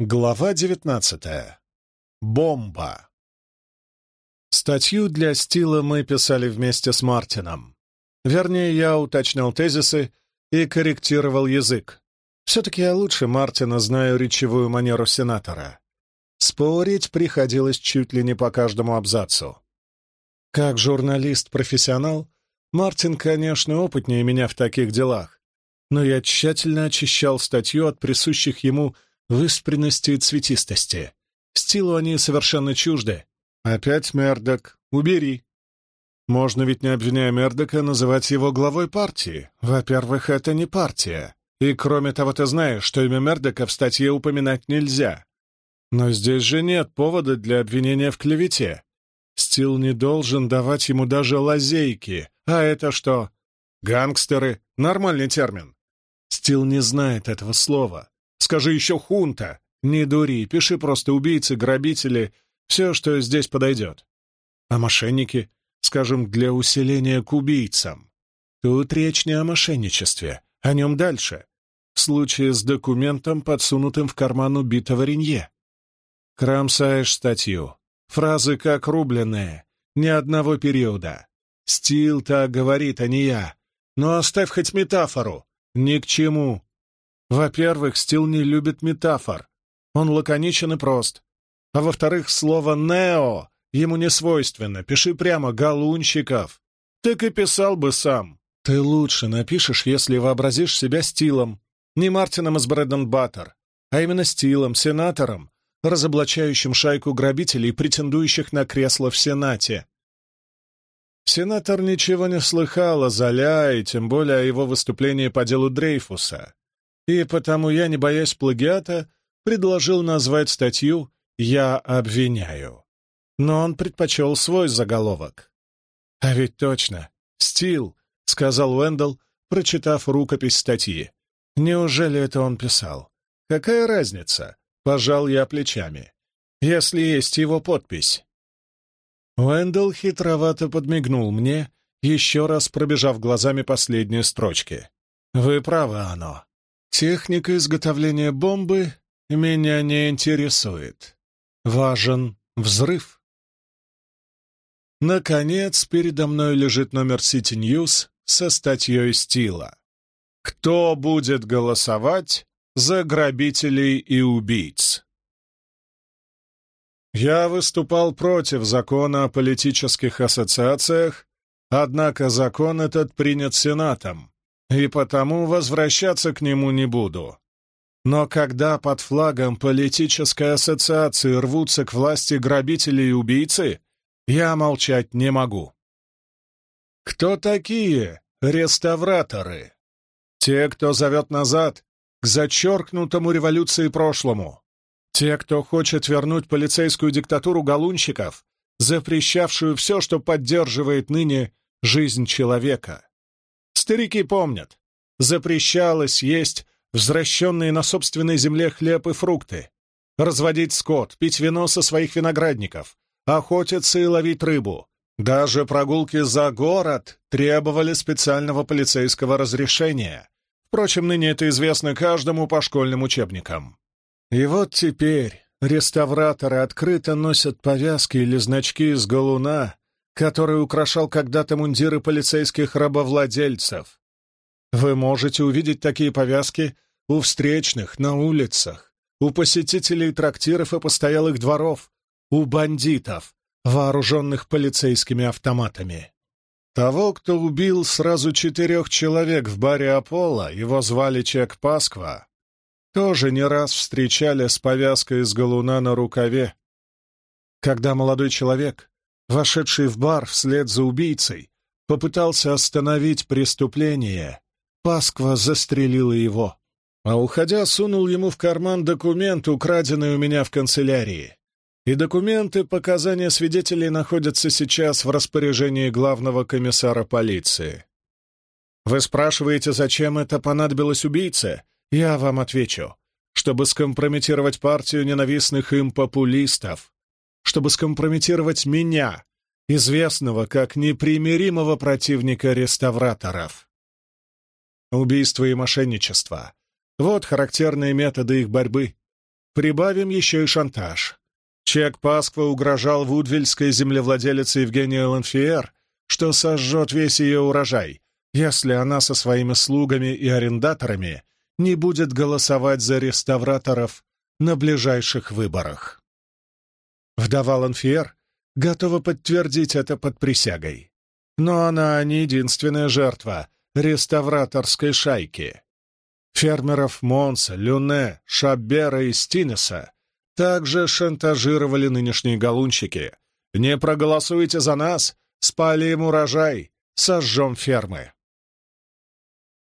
Глава девятнадцатая. Бомба. Статью для стила мы писали вместе с Мартином. Вернее, я уточнял тезисы и корректировал язык. Все-таки я лучше Мартина знаю речевую манеру сенатора. Спорить приходилось чуть ли не по каждому абзацу. Как журналист-профессионал, Мартин, конечно, опытнее меня в таких делах, но я тщательно очищал статью от присущих ему выспренности и цветистости. Стилу они совершенно чужды. Опять Мердок. Убери. Можно ведь, не обвиняя Мердока, называть его главой партии. Во-первых, это не партия. И кроме того, ты знаешь, что имя Мердока в статье упоминать нельзя. Но здесь же нет повода для обвинения в клевете. Стил не должен давать ему даже лазейки. А это что? Гангстеры — нормальный термин. Стил не знает этого слова. Скажи еще хунта. Не дури, пиши просто убийцы, грабители, все, что здесь подойдет. А мошенники, скажем, для усиления к убийцам. Тут речь не о мошенничестве, о нем дальше. В случае с документом, подсунутым в карман убитого Ренье. Кромсаешь статью. Фразы как рубленные, ни одного периода. Стил так говорит, а не я. Но оставь хоть метафору. Ни к чему. Во-первых, Стил не любит метафор. Он лаконичен и прост. А во-вторых, слово «нео» ему не свойственно. Пиши прямо «галунщиков». Так и писал бы сам. Ты лучше напишешь, если вообразишь себя Стилом. Не Мартином из Брэддон Баттер, а именно Стилом, сенатором, разоблачающим шайку грабителей, претендующих на кресло в Сенате. Сенатор ничего не слыхал о Золя и тем более о его выступлении по делу Дрейфуса и потому я, не боясь плагиата, предложил назвать статью «Я обвиняю». Но он предпочел свой заголовок. «А ведь точно, стил», — сказал Уэндалл, прочитав рукопись статьи. «Неужели это он писал? Какая разница?» — пожал я плечами. «Если есть его подпись». Уэндалл хитровато подмигнул мне, еще раз пробежав глазами последние строчки. «Вы правы, оно. Техника изготовления бомбы меня не интересует. Важен взрыв. Наконец, передо мной лежит номер City News со статьей Стила. Кто будет голосовать за грабителей и убийц? Я выступал против закона о политических ассоциациях, однако закон этот принят Сенатом, и потому возвращаться к нему не буду. Но когда под флагом политической ассоциации рвутся к власти грабители и убийцы, я молчать не могу. Кто такие реставраторы? Те, кто зовет назад к зачеркнутому революции прошлому. Те, кто хочет вернуть полицейскую диктатуру галунщиков, запрещавшую все, что поддерживает ныне жизнь человека. Старики помнят. Запрещалось есть взращенные на собственной земле хлеб и фрукты, разводить скот, пить вино со своих виноградников, охотиться и ловить рыбу. Даже прогулки за город требовали специального полицейского разрешения. Впрочем, ныне это известно каждому по школьным учебникам. И вот теперь реставраторы открыто носят повязки или значки из галуна, который украшал когда-то мундиры полицейских рабовладельцев. Вы можете увидеть такие повязки у встречных, на улицах, у посетителей трактиров и постоялых дворов, у бандитов, вооруженных полицейскими автоматами. Того, кто убил сразу четырех человек в баре Аполло, его звали Чек Пасква, тоже не раз встречали с повязкой из галуна на рукаве. Когда молодой человек вошедший в бар вслед за убийцей, попытался остановить преступление, Пасква застрелила его, а уходя сунул ему в карман документ, украденный у меня в канцелярии. И документы, показания свидетелей находятся сейчас в распоряжении главного комиссара полиции. Вы спрашиваете, зачем это понадобилось убийце? Я вам отвечу. Чтобы скомпрометировать партию ненавистных им популистов, чтобы скомпрометировать меня, известного как непримиримого противника реставраторов. Убийство и мошенничество — вот характерные методы их борьбы. прибавим еще и шантаж. Чек Пасква угрожал вудвильской землевладелице Евгении Ланфиер, что сожжет весь ее урожай, если она со своими слугами и арендаторами не будет голосовать за реставраторов на ближайших выборах. Вдова Ланфиер готова подтвердить это под присягой. Но она не единственная жертва реставраторской шайки. Фермеров Монса, Люне, Шабера и Стинеса также шантажировали нынешние галунщики. «Не проголосуйте за нас, спалим урожай, сожжем фермы».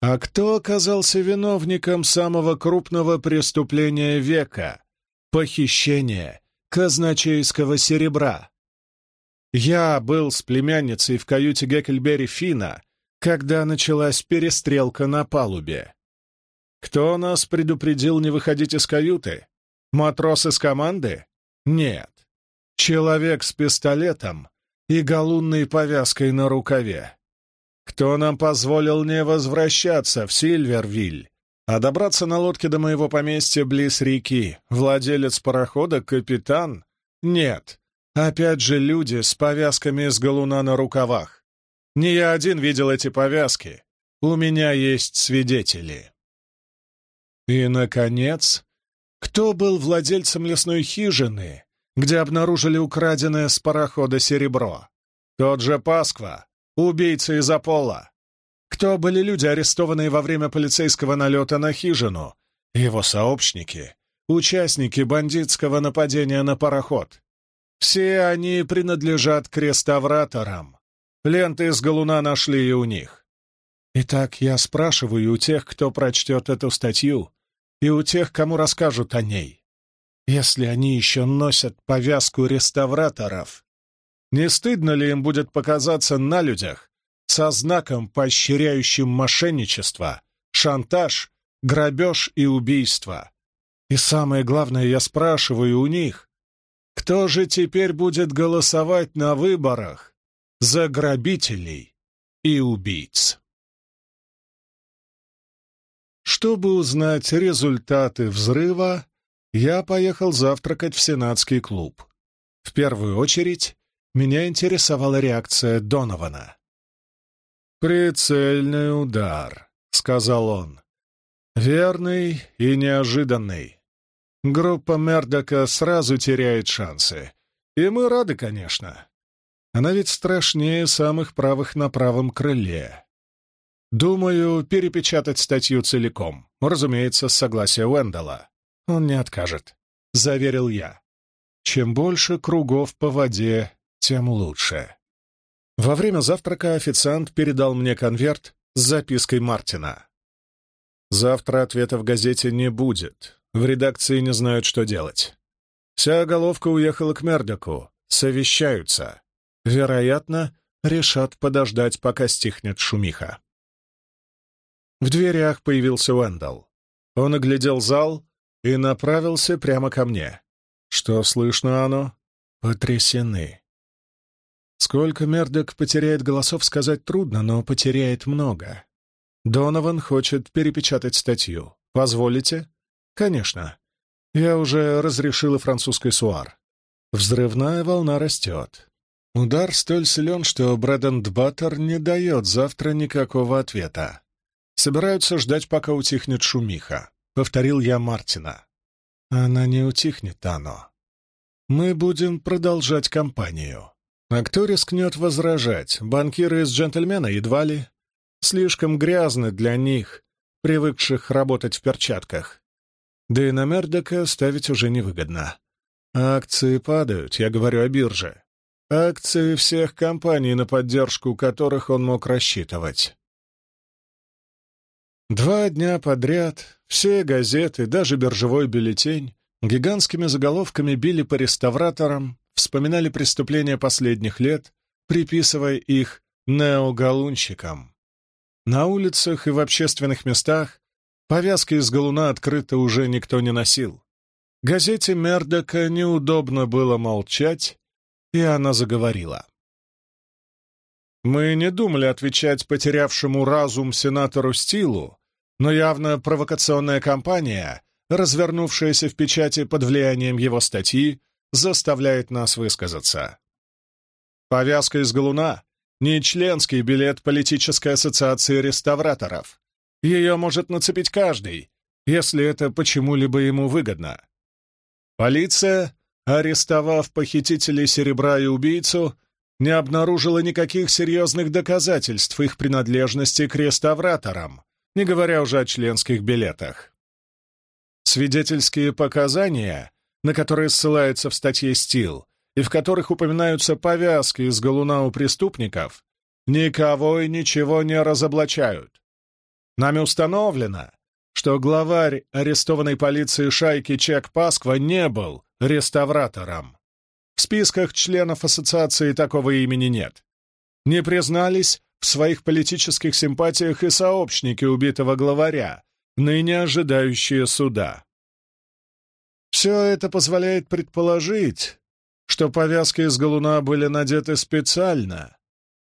А кто оказался виновником самого крупного преступления века — похищения казначейского серебра? Я был с племянницей в каюте Геккельбери Фина, когда началась перестрелка на палубе. Кто нас предупредил не выходить из каюты? Матрос из команды? Нет. Человек с пистолетом и галунной повязкой на рукаве. Кто нам позволил не возвращаться в Сильвервиль, а добраться на лодке до моего поместья близ реки? Владелец парохода, капитан? Нет. Опять же люди с повязками из галуна на рукавах. Не я один видел эти повязки. У меня есть свидетели. И, наконец, кто был владельцем лесной хижины, где обнаружили украденное с парохода серебро? Тот же Пасква, убийца из Аполло. Кто были люди, арестованные во время полицейского налета на хижину? Его сообщники, участники бандитского нападения на пароход. Все они принадлежат крестовраторам. Ленты из галуна нашли и у них. Итак, я спрашиваю у тех, кто прочтет эту статью, и у тех, кому расскажут о ней. Если они еще носят повязку реставраторов, не стыдно ли им будет показаться на людях со знаком, поощряющим мошенничество, шантаж, грабеж и убийство? И самое главное, я спрашиваю у них, кто же теперь будет голосовать на выборах за грабителей и убийц? Чтобы узнать результаты взрыва, я поехал завтракать в Сенатский клуб. В первую очередь меня интересовала реакция Донована. «Прицельный удар», — сказал он. «Верный и неожиданный. Группа Мердока сразу теряет шансы. И мы рады, конечно. Она ведь страшнее самых правых на правом крыле. Думаю, перепечатать статью целиком. Разумеется, с согласия Уэндала. Он не откажет, — заверил я. Чем больше кругов по воде, тем лучше. Во время завтрака официант передал мне конверт с запиской Мартина. Завтра ответа в газете не будет. В редакции не знают, что делать. Вся головка уехала к Мердоку. Совещаются. Вероятно, решат подождать, пока стихнет шумиха. В дверях появился Уэндалл. Он оглядел зал и направился прямо ко мне. Что слышно оно? Потрясены. Сколько Мердок потеряет голосов, сказать трудно, но потеряет много. Донован хочет перепечатать статью. Позволите? Конечно. Я уже разрешила французской суар. Взрывная волна растет. Удар столь силен, что Брэденд Баттер не дает завтра никакого ответа. Собираются ждать, пока утихнет шумиха. Повторил я Мартина. Она не утихнет, Ано. Мы будем продолжать кампанию. А кто рискнет возражать? Банкиры из джентльмена едва ли. Слишком грязны для них, привыкших работать в перчатках. Да и на Мердока ставить уже невыгодно. Акции падают, я говорю о бирже. Акции всех компаний, на поддержку которых он мог рассчитывать. Два дня подряд все газеты, даже биржевой бюллетень, гигантскими заголовками били по реставраторам, вспоминали преступления последних лет, приписывая их неогалунщикам. На улицах и в общественных местах повязки из галуна открыто уже никто не носил. Газете Мердока неудобно было молчать, и она заговорила. Мы не думали отвечать потерявшему разум сенатору Стилу, но явно провокационная кампания развернувшаяся в печати под влиянием его статьи, заставляет нас высказаться. Повязка из галуна — не членский билет политической ассоциации реставраторов. Ее может нацепить каждый, если это почему-либо ему выгодно. Полиция, арестовав похитителей серебра и убийцу, не обнаружила никаких серьезных доказательств их принадлежности к реставраторам, не говоря уже о членских билетах. Свидетельские показания, на которые ссылаются в статье «Стил», и в которых упоминаются повязки из галуна у преступников, никого и ничего не разоблачают. Нами установлено, что главарь арестованной полиции шайки Чек Пасква не был реставратором. В списках членов ассоциации такого имени нет. Не признались в своих политических симпатиях и сообщники убитого главаря, ныне ожидающие суда. Все это позволяет предположить, что повязки из галуна были надеты специально,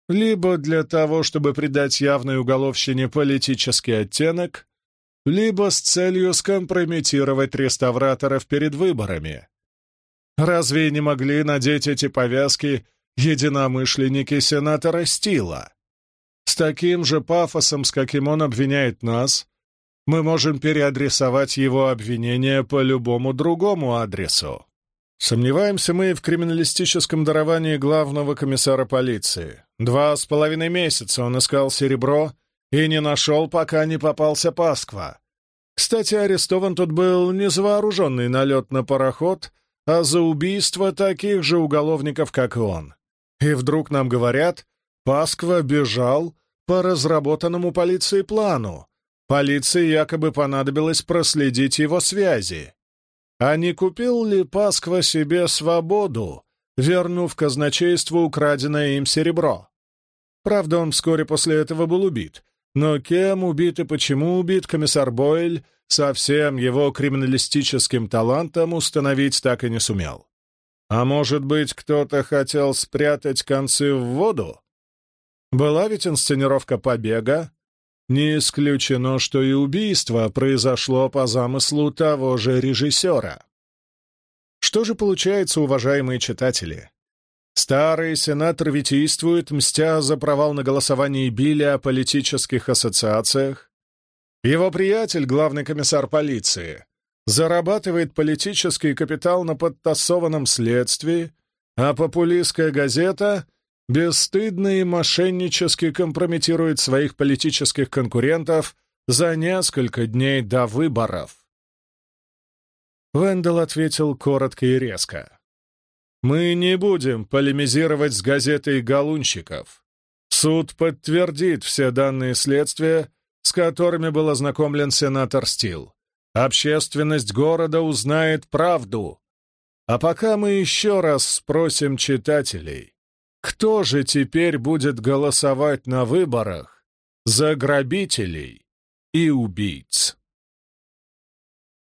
либо для того, чтобы придать явной уголовщине политический оттенок, либо с целью скомпрометировать реставраторов перед выборами. Разве не могли надеть эти повязки единомышленники сенатора Стила? С таким же пафосом, с каким он обвиняет нас, мы можем переадресовать его обвинения по любому другому адресу. Сомневаемся мы в криминалистическом даровании главного комиссара полиции. Два с половиной месяца он искал серебро и не нашел, пока не попался Пасква. Кстати, арестован тут был не за вооруженный налет на пароход, а за убийство таких же уголовников, как и он. И вдруг нам говорят, Пасква бежал по разработанному полицией плану. Полиции якобы понадобилось проследить его связи. А не купил ли Пасква себе свободу, вернув казначейству украденное им серебро? Правда, он вскоре после этого был убит. Но кем убит и почему убит комиссар Бойль со всем его криминалистическим талантом установить так и не сумел. А может быть, кто-то хотел спрятать концы в воду? Была ведь инсценировка побега, не исключено, что и убийство произошло по замыслу того же режиссера. Что же получается, уважаемые читатели? Старый сенатор витийствует, мстя за провал на голосовании Билли о политических ассоциациях. Его приятель, главный комиссар полиции, зарабатывает политический капитал на подтасованном следствии, а популистская газета бесстыдно и мошеннически компрометирует своих политических конкурентов за несколько дней до выборов. Вендел ответил коротко и резко. «Мы не будем полемизировать с газетой галунщиков. Суд подтвердит все данные следствия, с которыми был ознакомлен сенатор Стил. Общественность города узнает правду. А пока мы еще раз спросим читателей, кто же теперь будет голосовать на выборах за грабителей и убийц?